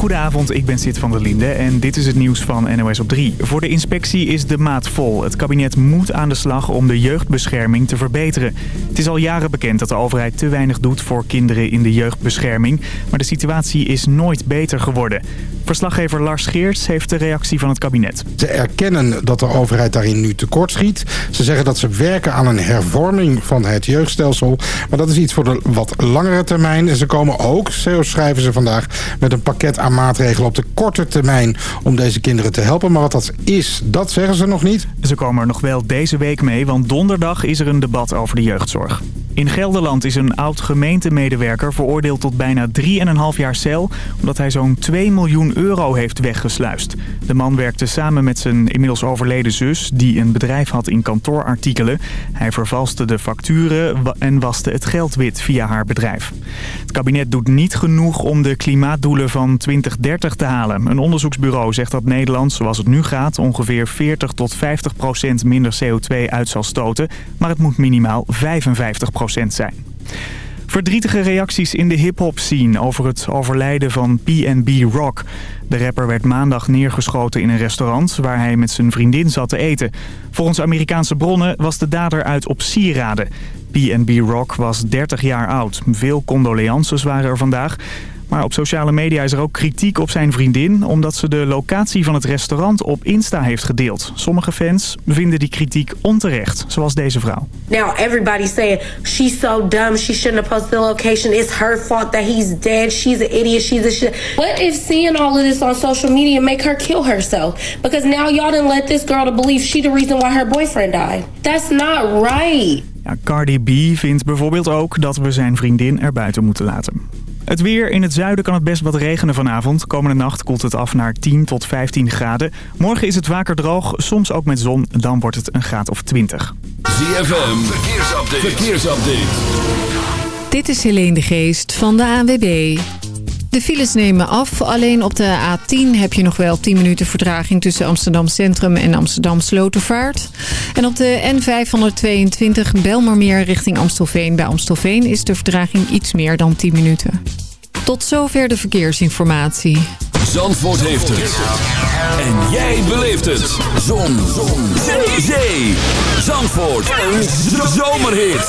Goedenavond, ik ben Sid van der Linde en dit is het nieuws van NOS op 3. Voor de inspectie is de maat vol. Het kabinet moet aan de slag om de jeugdbescherming te verbeteren. Het is al jaren bekend dat de overheid te weinig doet voor kinderen in de jeugdbescherming. Maar de situatie is nooit beter geworden. Verslaggever Lars Geerts heeft de reactie van het kabinet. Ze erkennen dat de overheid daarin nu tekortschiet. Ze zeggen dat ze werken aan een hervorming van het jeugdstelsel. Maar dat is iets voor de wat langere termijn. En ze komen ook, zo schrijven ze vandaag, met een pakket aan maatregelen op de korte termijn om deze kinderen te helpen. Maar wat dat is, dat zeggen ze nog niet. Ze komen er nog wel deze week mee, want donderdag is er een debat over de jeugdzorg. In Gelderland is een oud-gemeentemedewerker veroordeeld tot bijna 3,5 jaar cel... omdat hij zo'n 2 miljoen euro heeft weggesluist. De man werkte samen met zijn inmiddels overleden zus... die een bedrijf had in kantoorartikelen. Hij vervalste de facturen en waste het geld wit via haar bedrijf. Het kabinet doet niet genoeg om de klimaatdoelen van 2030 te halen. Een onderzoeksbureau zegt dat Nederland, zoals het nu gaat... ongeveer 40 tot 50 procent minder CO2 uit zal stoten... maar het moet minimaal 55 procent zijn. Verdrietige reacties in de hip-hop scene over het overlijden van PNB Rock. De rapper werd maandag neergeschoten in een restaurant waar hij met zijn vriendin zat te eten. Volgens Amerikaanse bronnen was de dader uit op sieraden. PNB Rock was 30 jaar oud. Veel condoleances waren er vandaag. Maar op sociale media is er ook kritiek op zijn vriendin... omdat ze de locatie van het restaurant op Insta heeft gedeeld. Sommige fans vinden die kritiek onterecht, zoals deze vrouw. Now everybody's saying she's so dumb, she shouldn't have posted the location. It's her fault that he's dead. She's an idiot. She's a shit. What if seeing all of this on social media make her kill herself? Because now y'all didn't let this girl to believe she the reason why her boyfriend died. That's not right. Ja, Cardi B vindt bijvoorbeeld ook dat we zijn vriendin er buiten moeten laten. Het weer. In het zuiden kan het best wat regenen vanavond. Komende nacht koelt het af naar 10 tot 15 graden. Morgen is het vaker droog, soms ook met zon. Dan wordt het een graad of 20. ZFM. Verkeersupdate. Verkeersupdate. Dit is Helene de Geest van de ANWB. De files nemen af. Alleen op de A10 heb je nog wel 10 minuten vertraging tussen Amsterdam Centrum en Amsterdam Slotervaart. En op de N522 Belmermeer richting Amstelveen. Bij Amstelveen is de vertraging iets meer dan 10 minuten. Tot zover de verkeersinformatie. Zandvoort heeft het. En jij beleeft het. Zon. Zon. Zee. Zandvoort. Een zomerhit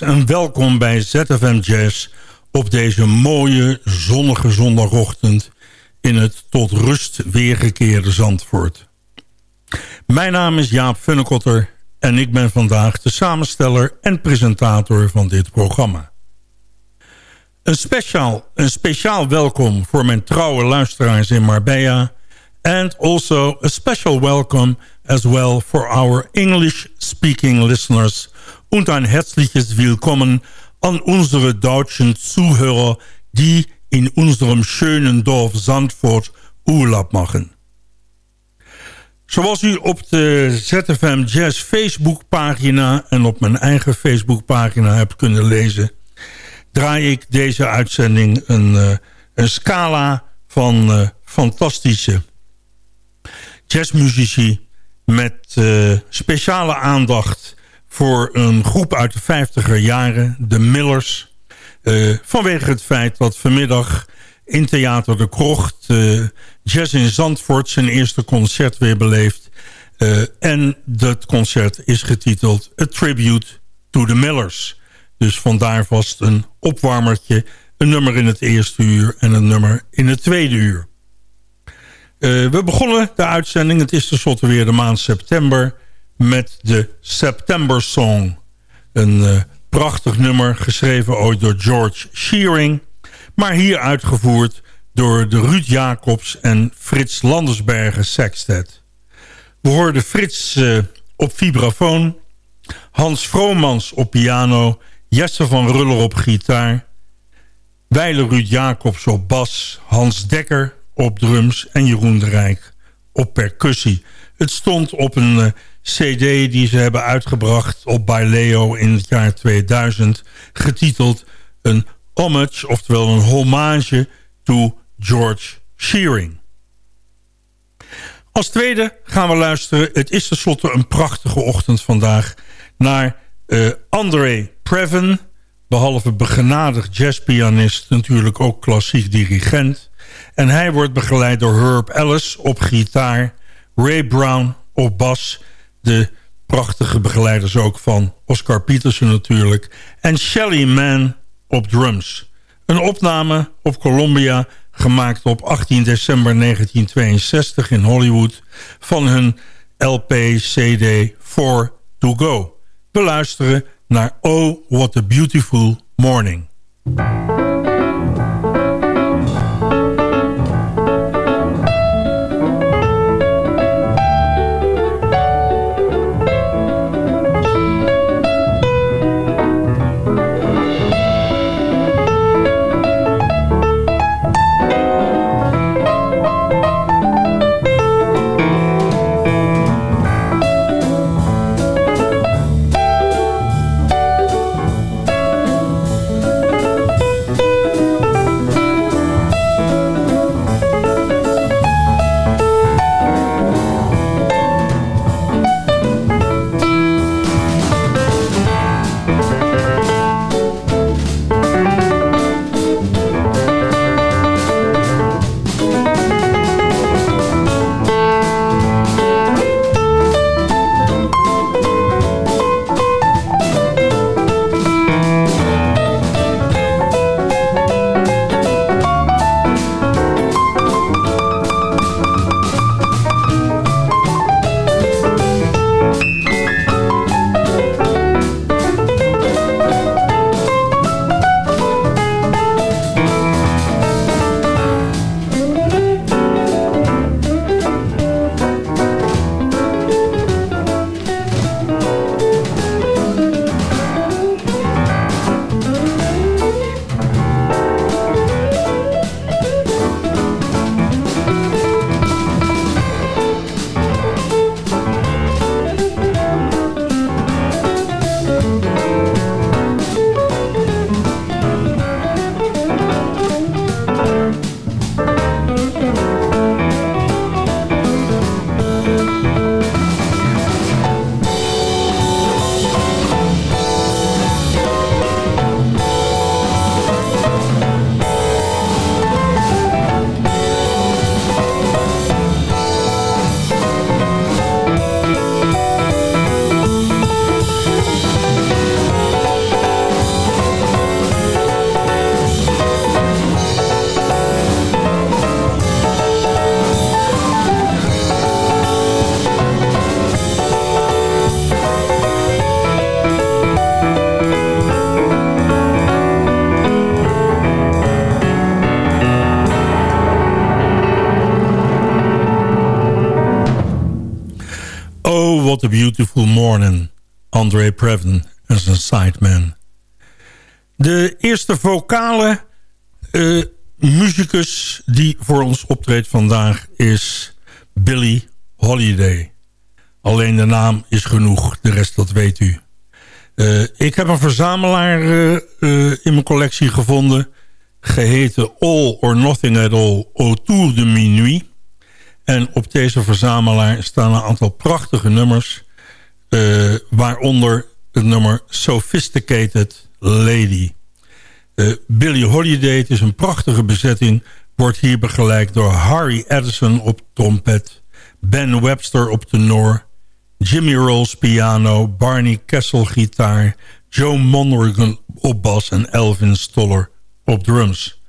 En welkom bij ZFM Jazz op deze mooie zonnige zondagochtend in het tot rust weergekeerde Zandvoort. Mijn naam is Jaap Funnekotter en ik ben vandaag de samensteller en presentator van dit programma. Een speciaal, een speciaal welkom voor mijn trouwe luisteraars in Marbella... and also a special welcome as well for our English-speaking listeners... und ein herzliches Willkommen an unsere deutschen Zuhörer... die in unserem schönen Dorf Zandvoort Urlaub machen. Zoals u op de ZFM Jazz Facebookpagina en op mijn eigen Facebookpagina hebt kunnen lezen... draai ik deze uitzending een, uh, een scala van uh, fantastische jazzmuzici... met uh, speciale aandacht voor een groep uit de 50er jaren, de Millers... vanwege het feit dat vanmiddag in Theater de Krocht... Jazz in Zandvoort zijn eerste concert weer beleefd. Uh, en dat concert is getiteld A Tribute to the Millers. Dus vandaar vast een opwarmertje. Een nummer in het eerste uur en een nummer in het tweede uur. Uh, we begonnen de uitzending, het is tenslotte weer de maand september... met de September Song. Een uh, prachtig nummer, geschreven ooit door George Shearing... maar hier uitgevoerd door de Ruud Jacobs en Frits Landersbergen Sextet. We hoorden Frits uh, op vibrafoon, Hans Vromans op piano... Jesse van Ruller op gitaar... Weile Ruud Jacobs op bas, Hans Dekker op drums... en Jeroen de Rijk op percussie. Het stond op een uh, cd die ze hebben uitgebracht op Baileo in het jaar 2000... getiteld een homage, oftewel een hommage to George Shearing. Als tweede gaan we luisteren, het is tenslotte een prachtige ochtend vandaag... naar uh, André Previn, behalve begenadigd jazzpianist... natuurlijk ook klassiek dirigent. En hij wordt begeleid door Herb Ellis op gitaar... Ray Brown op bas, de prachtige begeleiders ook van Oscar Peterson natuurlijk... en Shelly Mann op drums. Een opname op Columbia gemaakt op 18 december 1962 in Hollywood... van hun LP-CD 4 to Go. We luisteren naar Oh, What a Beautiful Morning. Beautiful Morning. André Previn as een sideman. De eerste vocale uh, muzikus die voor ons optreedt vandaag is Billy Holiday. Alleen de naam is genoeg, de rest dat weet u. Uh, ik heb een verzamelaar uh, in mijn collectie gevonden... geheten All or Nothing at All Autour de Minuit. En op deze verzamelaar staan een aantal prachtige nummers... waaronder het nummer Sophisticated Lady. Uh, Billy Holiday, het is een prachtige bezetting... wordt hier begeleid door Harry Edison op trompet... Ben Webster op tenor... Jimmy Rolls piano, Barney Kessel gitaar... Joe Monaghan op bas en Elvin Stoller op drums.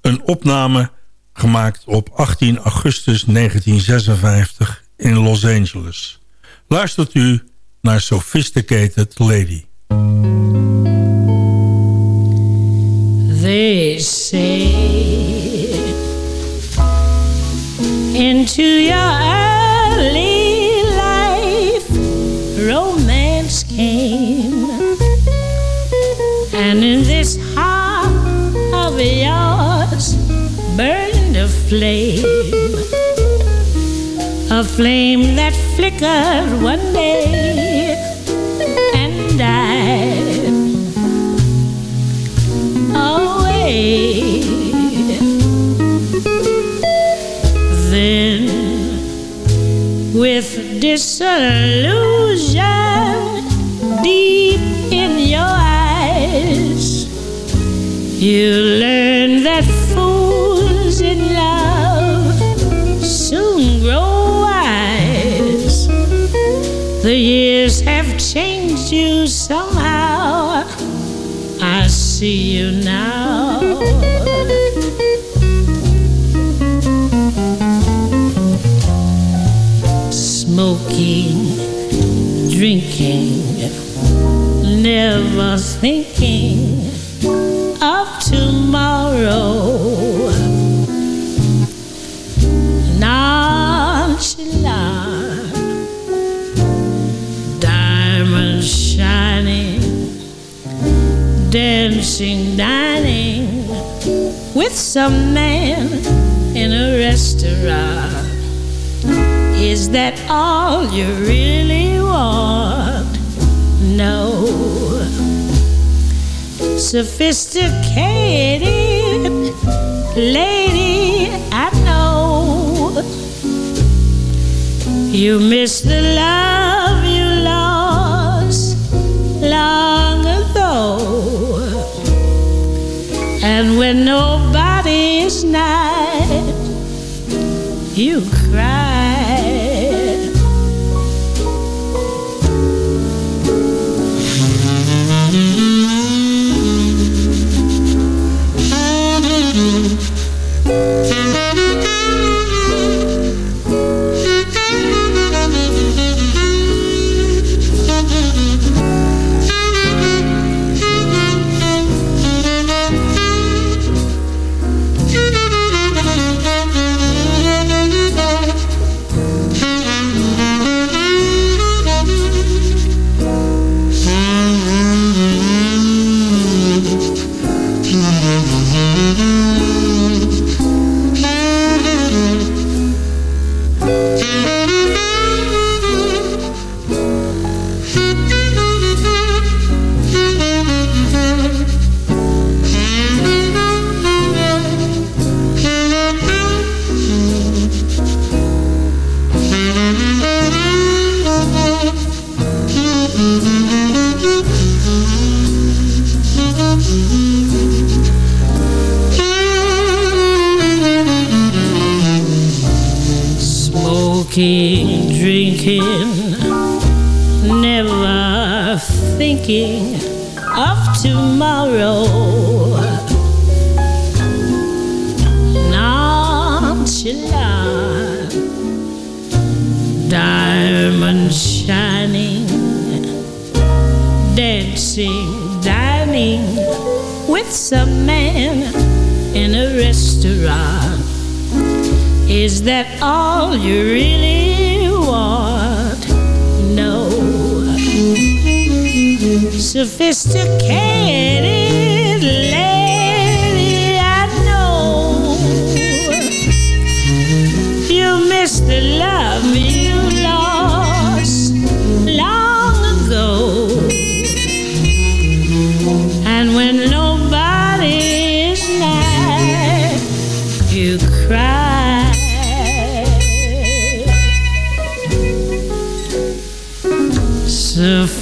Een opname gemaakt op 18 augustus 1956 in Los Angeles. Luistert u naar Sophisticated Lady. They say into your early life romance came and in this heart of yours burned a flame flame that flickered one day and died away. Then, with disillusion deep in your eyes, you learn never thinking of tomorrow. Nonchalant, diamonds shining, dancing, dining with some man in a restaurant. Is that all you really want? Sophisticated lady, I know you miss the love you lost long ago. And when nobody is nigh, you cry.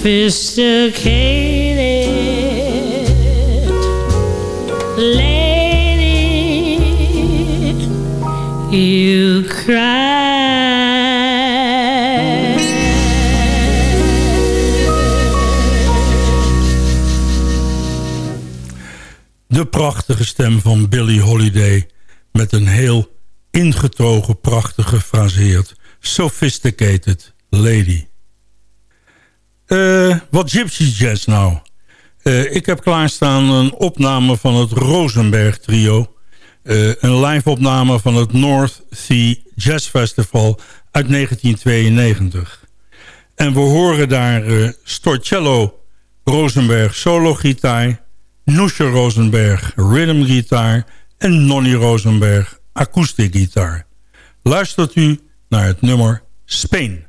Sophisticated lady, you cry. De prachtige stem van Billie Holiday... met een heel ingetogen, prachtig gefraseerd... sophisticated lady. Eh, wat Gypsy Jazz nou? Eh, ik heb klaarstaan een opname van het Rosenberg Trio. Eh, een live opname van het North Sea Jazz Festival uit 1992. En we horen daar Storcello Rosenberg solo gitaar... Noesje Rosenberg rhythm gitaar... en Nonnie Rosenberg akoestiek gitaar. Luistert u naar het nummer Spain.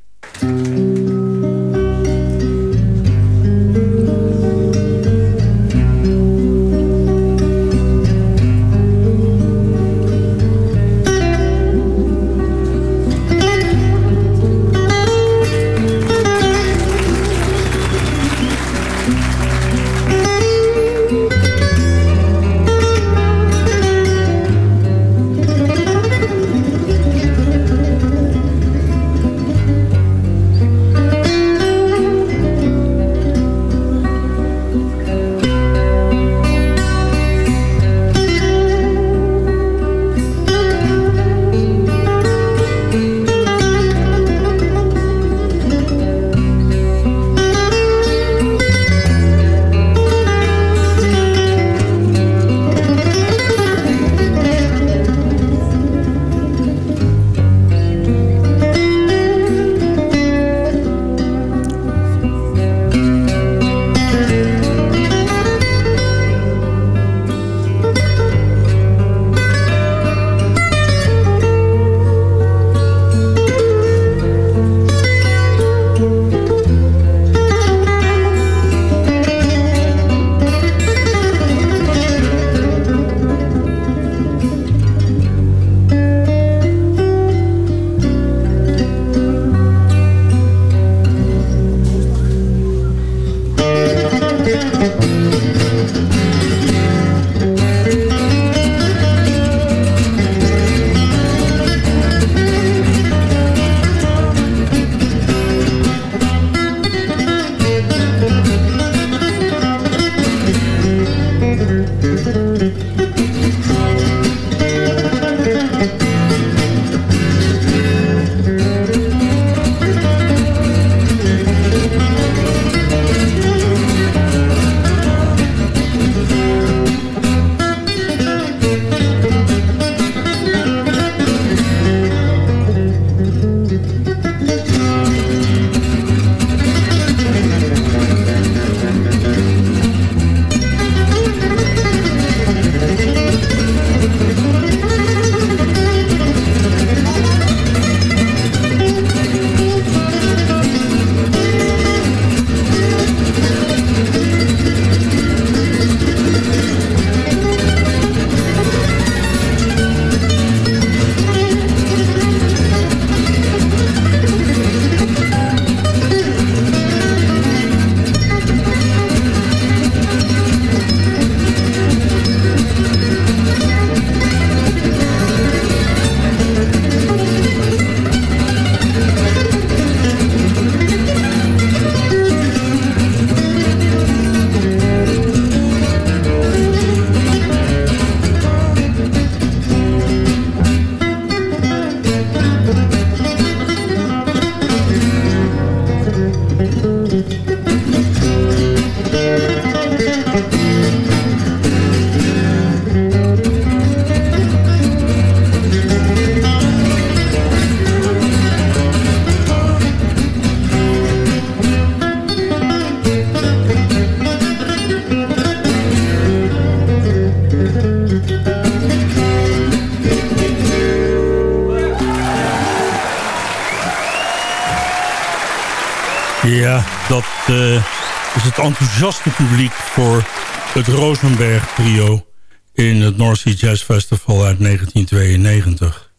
Enthousiaste publiek voor het Rosenberg trio in het North Sea Jazz Festival uit 1992.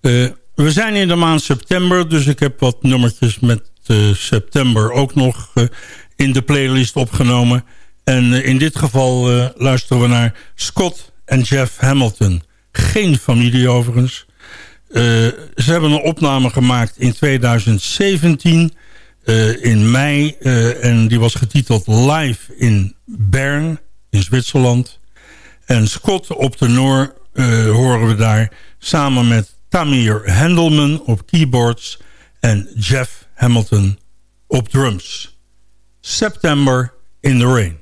Eh, we zijn in de maand september, dus ik heb wat nummertjes met uh, september ook nog in de playlist opgenomen. En in dit geval luisteren we naar Scott en Jeff Hamilton. Geen familie overigens. ze hebben een opname gemaakt in 2017 uh, in mei. Uh, en die was getiteld Live in Bern in Zwitserland. En Scott op de Noor uh, horen we daar samen met Tamir Handelman op keyboards en Jeff Hamilton op drums. September in the Rain.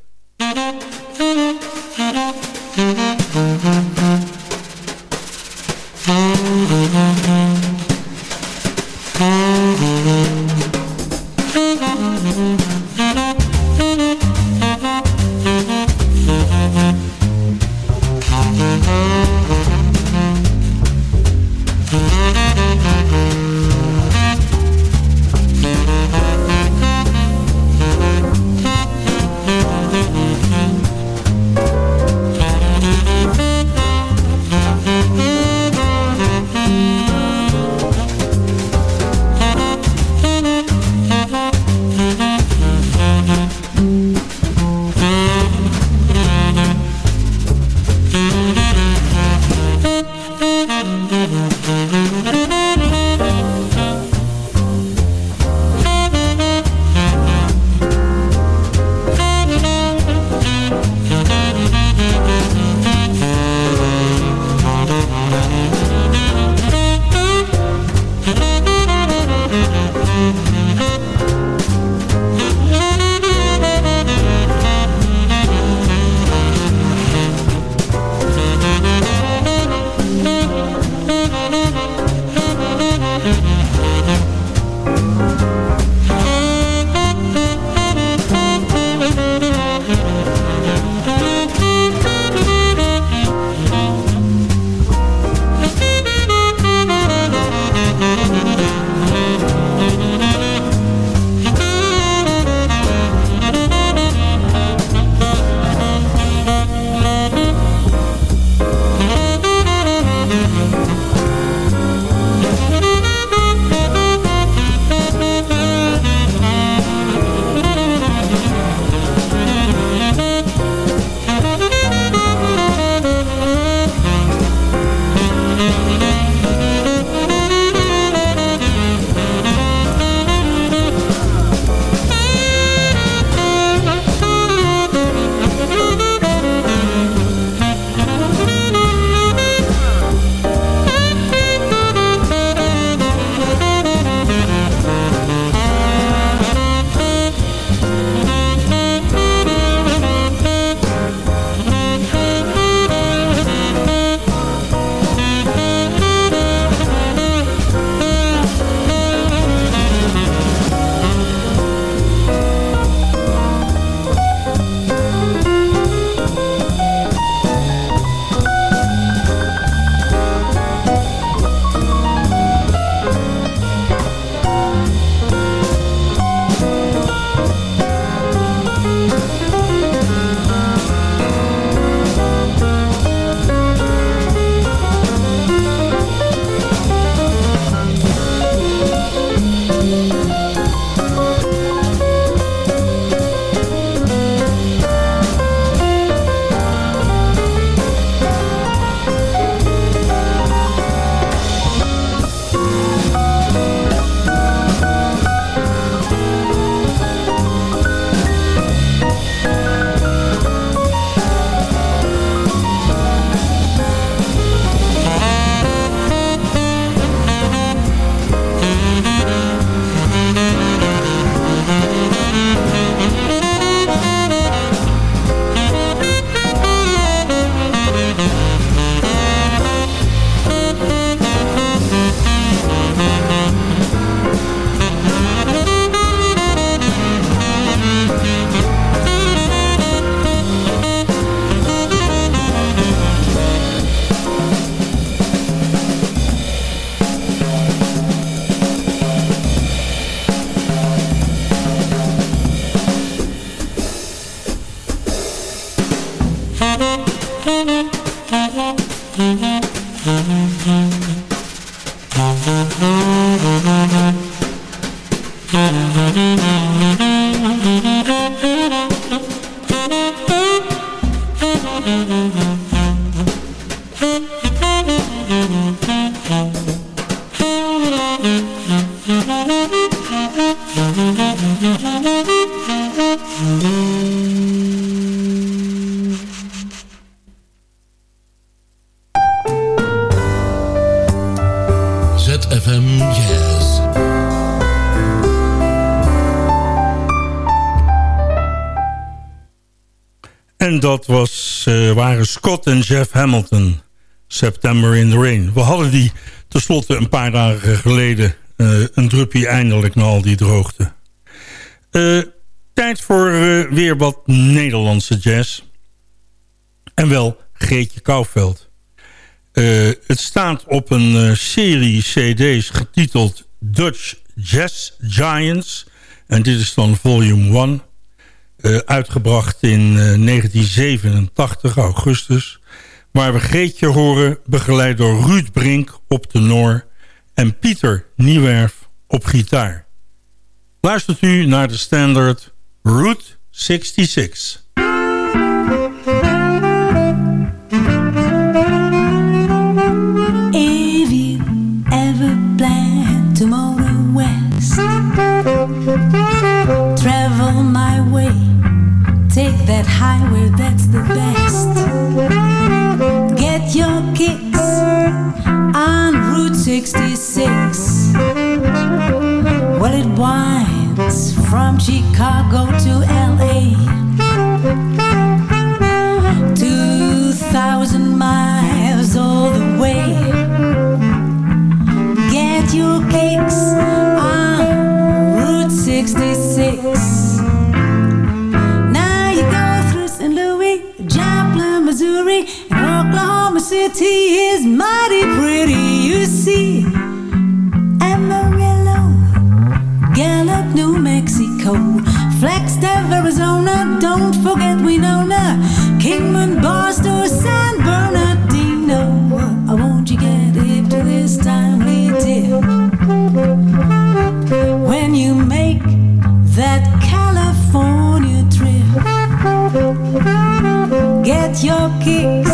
Dat was, uh, waren Scott en Jeff Hamilton. September in the Rain. We hadden die tenslotte een paar dagen geleden... Uh, een druppie eindelijk na al die droogte. Uh, tijd voor weer wat Nederlandse jazz. En wel Geetje Kouwveld. het staat op een serie cd's getiteld Dutch Jazz Giants. En dit is dan volume 1. Uh, uitgebracht in uh, 1987, augustus. Waar we Geetje horen, begeleid door Ruud Brink op tenor... en Pieter Nieuwerf op gitaar. Luistert u naar de standaard Route 66. Highway, that's the best. Get your kicks on Route 66 Well, it winds from Chicago to L.A. 2,000 miles all the way. Get your kicks City is mighty pretty, you see. Amarillo, Gallup, New Mexico. Flagstaff, Arizona, don't forget Winona. Kingman, Barstow, San Bernardino. I won't you get hip to this timely tip When you make that California trip Get your kicks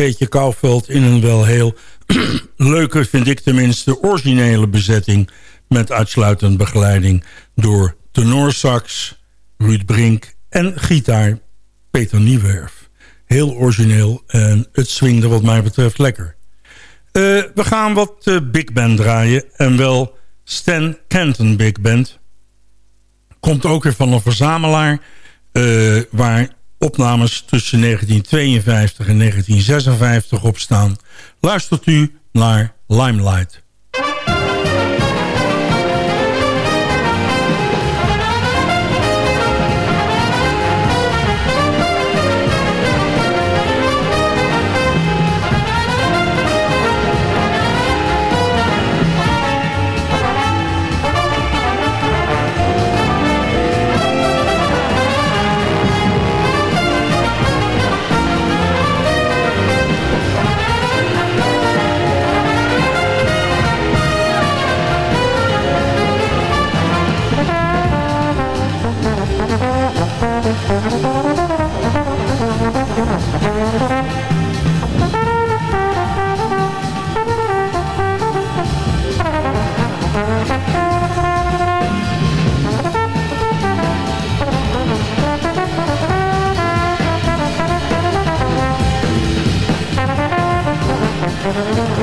Geetje Kouwveld in een wel heel leuke, vind ik tenminste, originele bezetting... met uitsluitend begeleiding door tenorsax, Ruud Brink en gitaar Peter Niewerf. Heel origineel en het swingde wat mij betreft lekker. Eh, we gaan wat eh, big band draaien en wel Stan Kenton Big Band. Komt ook weer van een verzamelaar eh, waar opnames tussen 1952 en 1956 op staan. Luistert u naar Limelight.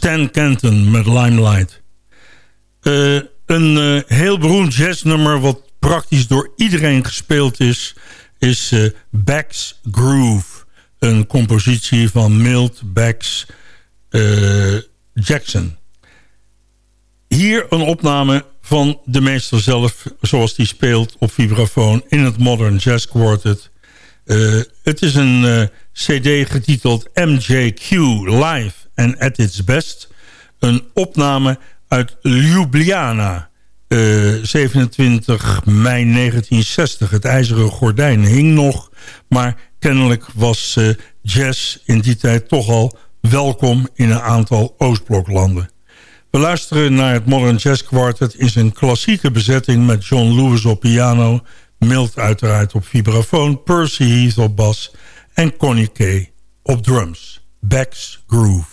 Stan Kenton met Limelight. Uh, een uh, heel beroemd jazznummer wat praktisch door iedereen gespeeld is... is uh, Bax Groove. Een compositie van Milt Bax Jackson. Hier een opname van de meester zelf... zoals die speelt op vibrafoon in het Modern Jazz Quartet... Het is een cd getiteld MJQ Live and at its best. Een opname uit Ljubljana. Uh, 27 mei 1960. Het ijzeren gordijn hing nog. Maar kennelijk was jazz in die tijd toch al welkom in een aantal Oostbloklanden. We luisteren naar het Modern Jazz Quartet in zijn klassieke bezetting... met John Lewis op piano, Milt uiteraard op vibrafoon... Percy Heath op bas en Connie Kay op drums. Beck's Groove.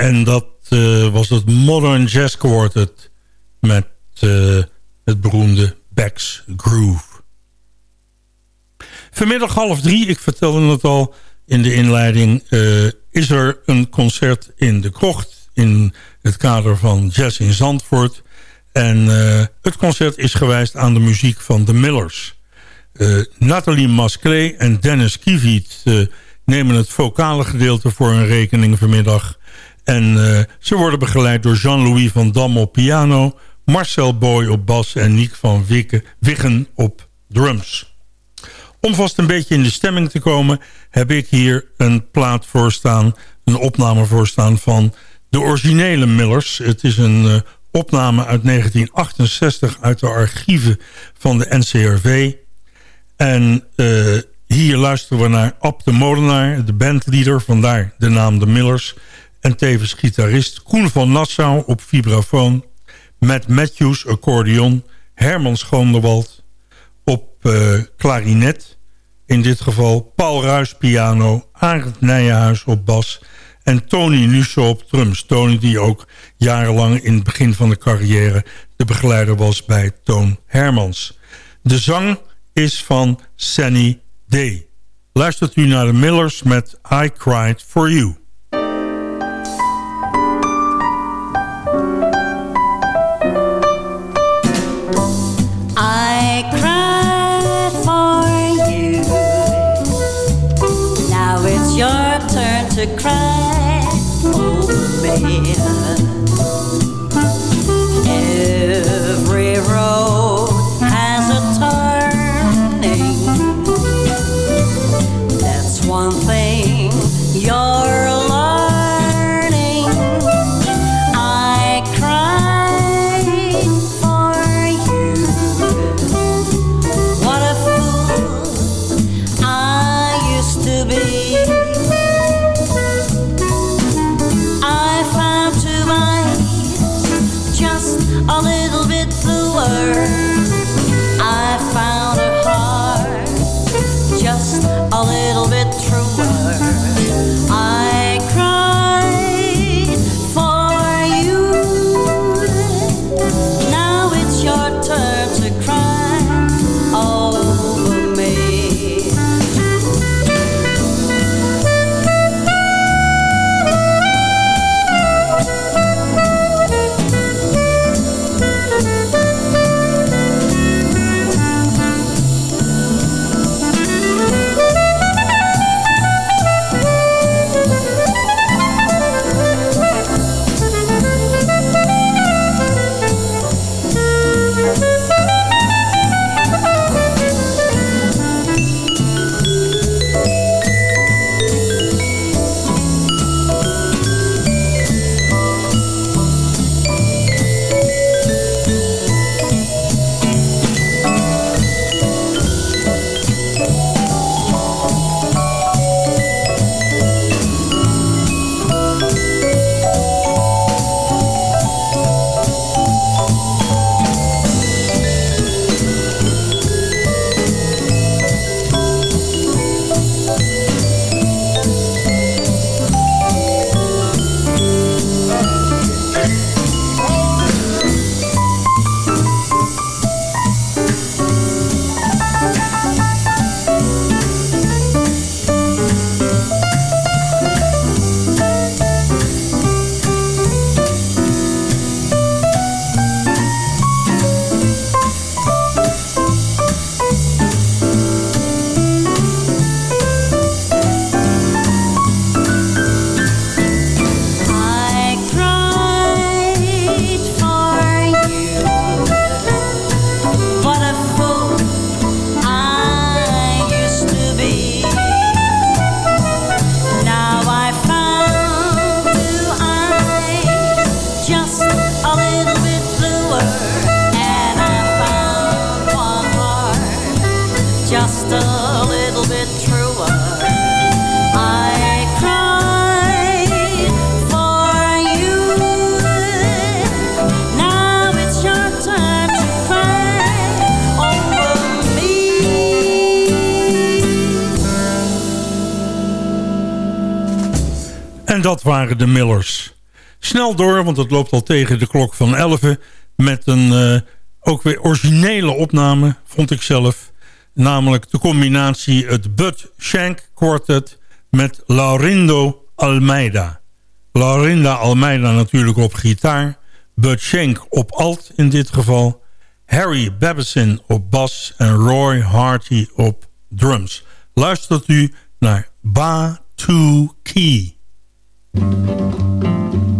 En dat uh, was het Modern Jazz Quartet met uh, het beroemde Beck's Groove. Vanmiddag half drie, ik vertelde het al in de inleiding... Uh, is er een concert in de krocht in het kader van Jazz in Zandvoort. En het concert is gewijst aan de muziek van de Millers. Nathalie Masclé en Dennis Kiviet nemen het vocale gedeelte voor hun rekening vanmiddag... En uh, ze worden begeleid door Jean-Louis van Dam op piano... Marcel Boy op bas en Niek van Wiggen op drums. Om vast een beetje in de stemming te komen... heb ik hier een plaat voor staan, een opname voor staan van de originele Millers. Het is een uh, opname uit 1968 uit de archieven van de NCRV. En uh, hier luisteren we naar Ab de Molenaar, de bandleader, vandaar de naam de Millers en tevens gitarist Koen van Nassau op vibrafoon... Matt Matthews accordeon, Herman Schoonderwald op uh, klarinet... in dit geval Paul Ruys piano, Arend Nijenhuis op bas... en Tony Nusso op drums. Tony die ook jarenlang in het begin van de carrière... de begeleider was bij Toon Hermans. De zang is van Sunny Day. Luistert u naar de Millers met I Cried For You. Waren de Millers. Snel door, want het loopt al tegen de klok van 11 met een uh, ook weer originele opname, vond ik zelf. Namelijk de combinatie het Bud Shank Quartet met Laurindo Almeida. Laurinda Almeida natuurlijk op gitaar. Bud Shank op alt in dit geval. Harry Babison op bas en Roy Harty op drums. Luistert u naar Ba To Key. うん。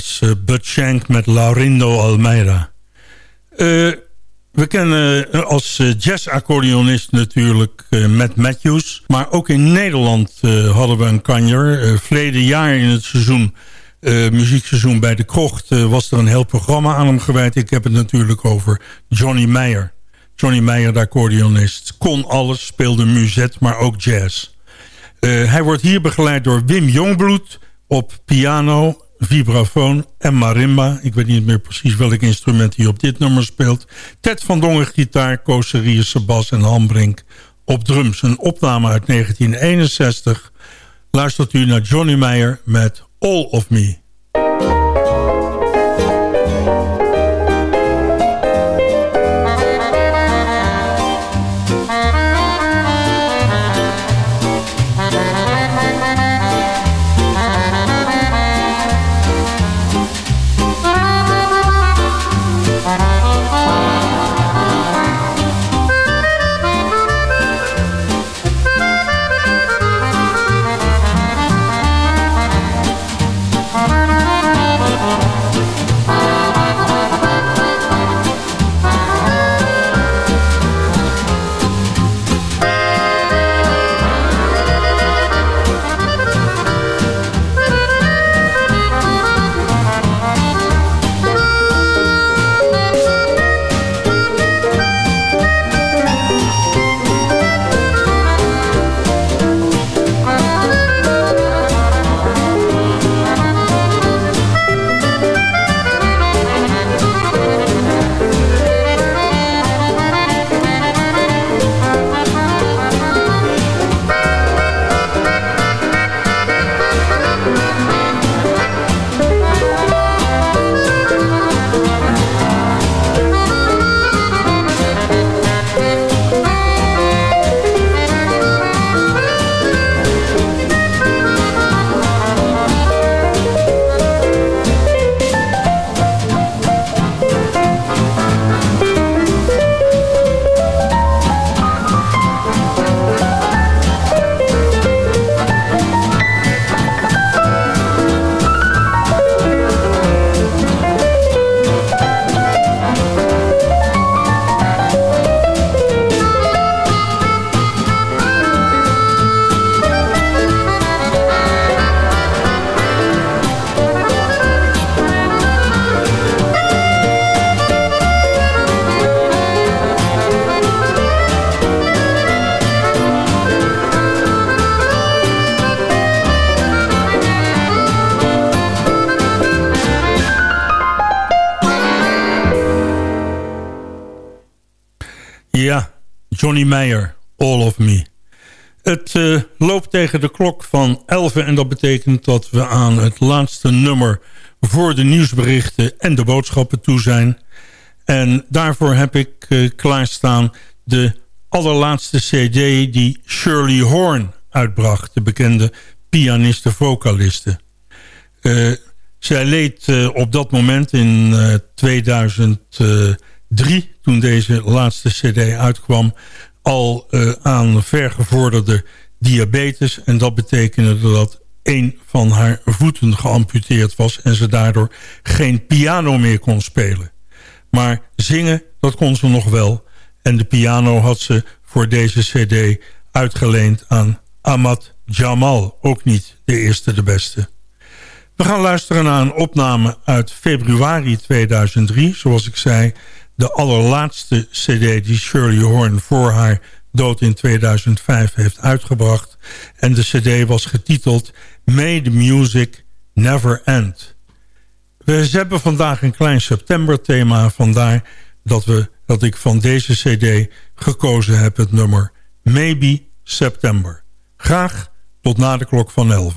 Was uh, Bud Shank met Laurindo Almeida. Uh, we kennen uh, als jazz-accordeonist natuurlijk Matt Matthews. Maar ook in Nederland hadden we een kanjer. verleden jaar in het seizoen, muziekseizoen bij de Krocht... was er een heel programma aan hem gewijd. Ik heb het natuurlijk over Johnny Meyer. Johnny Meyer, de accordeonist. Kon alles, speelde muzet, maar ook jazz. hij wordt hier begeleid door Wim Jongbloed op piano vibrafoon en marimba. Ik weet niet meer precies welk instrument hij op dit nummer speelt. Ted van Dongen gitaar, Koos bas en Hambrink op drums. Een opname uit 1961. Luistert u naar Johnny Meyer met All of Me. Johnny All of Me. Het uh, loopt tegen de klok van 11 en dat betekent dat we aan het laatste nummer voor de nieuwsberichten en de boodschappen toe zijn. En daarvoor heb ik uh, klaarstaan de allerlaatste cd die Shirley Horn uitbracht, de bekende pianiste-vocaliste. Uh, zij leed op dat moment in 2003, toen deze laatste cd uitkwam, al uh, aan vergevorderde diabetes. En dat betekende dat een van haar voeten geamputeerd was... en ze daardoor geen piano meer kon spelen. Maar zingen, dat kon ze nog wel. En de piano had ze voor deze cd uitgeleend aan Ahmad Jamal. Ook niet de eerste de beste. We gaan luisteren naar een opname uit februari 2003. Zoals ik zei, de allerlaatste cd die Shirley Horn voor haar dood in 2005 heeft uitgebracht. En de cd was getiteld May the Music Never End. We hebben vandaag een klein september thema. Vandaar dat, we, dat ik van deze cd gekozen heb het nummer Maybe September. Graag tot na de klok van 11.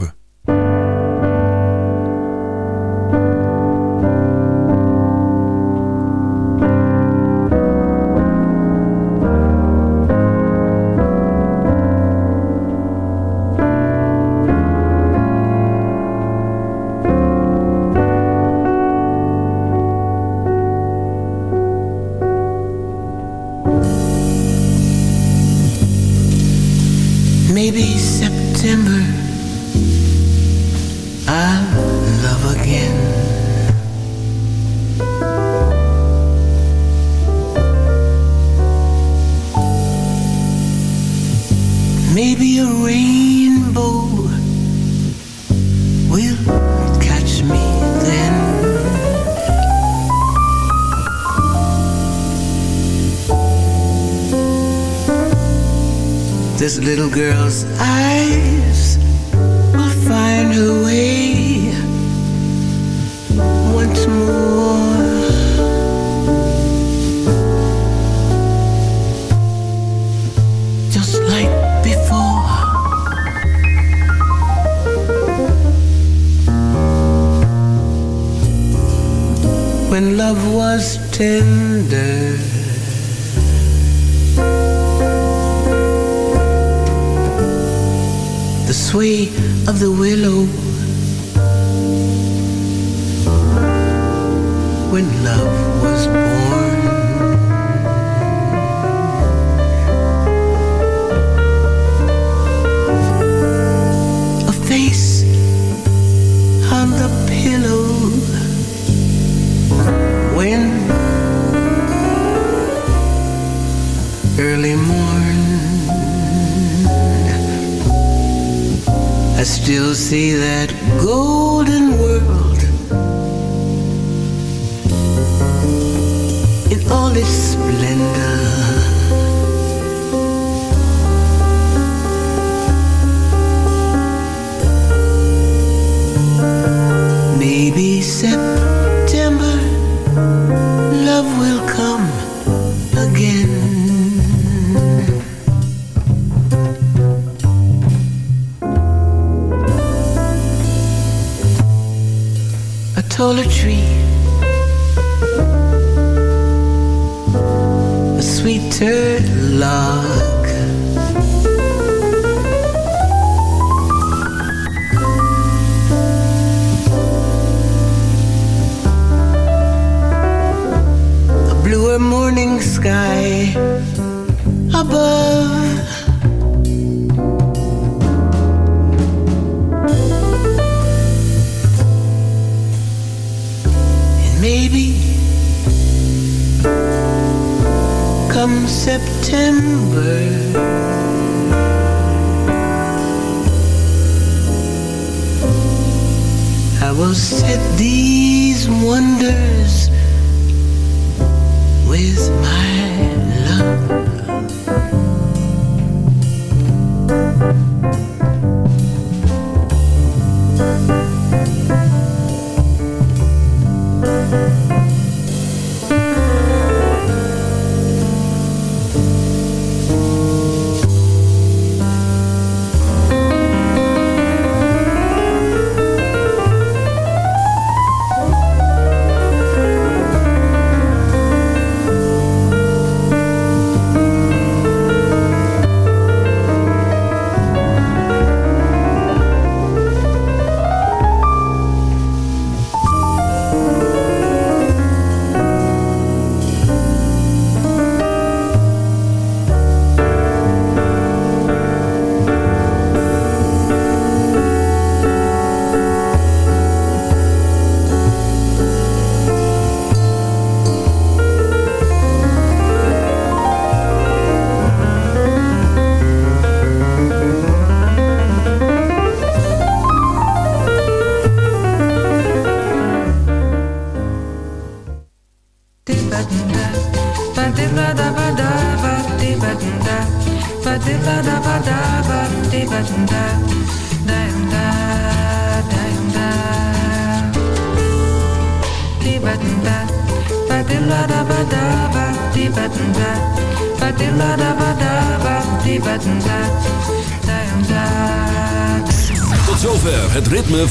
of the willow. When love still see that golden world in all its splendor. Maybe September taller tree, a sweeter log. A bluer morning sky above. Come September. I will set these wonders with my